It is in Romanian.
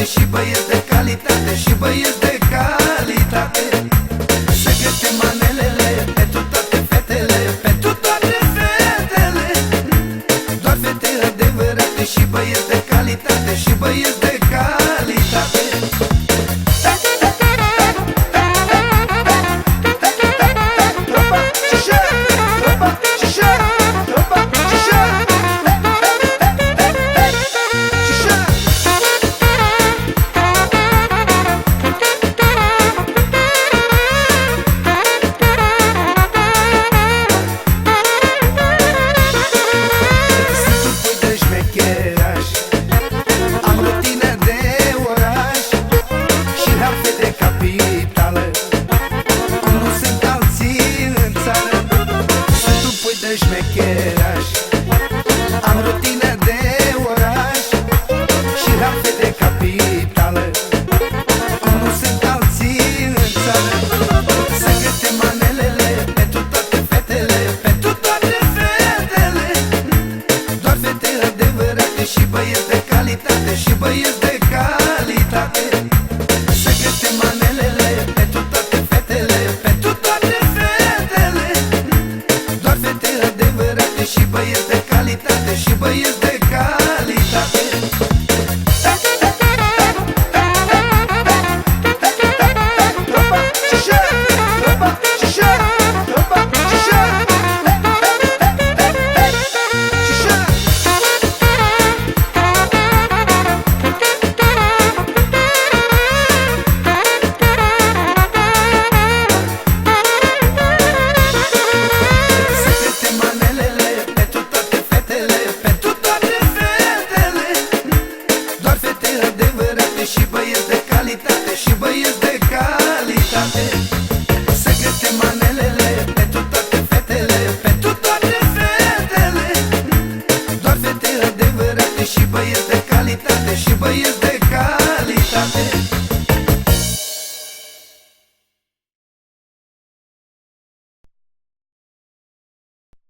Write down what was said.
calitate Și băieți de calitate Și băieți de calitate. Să găsim manelele Pentru toate fetele Pentru toate fetele. Doar fete adevărate Și băieți de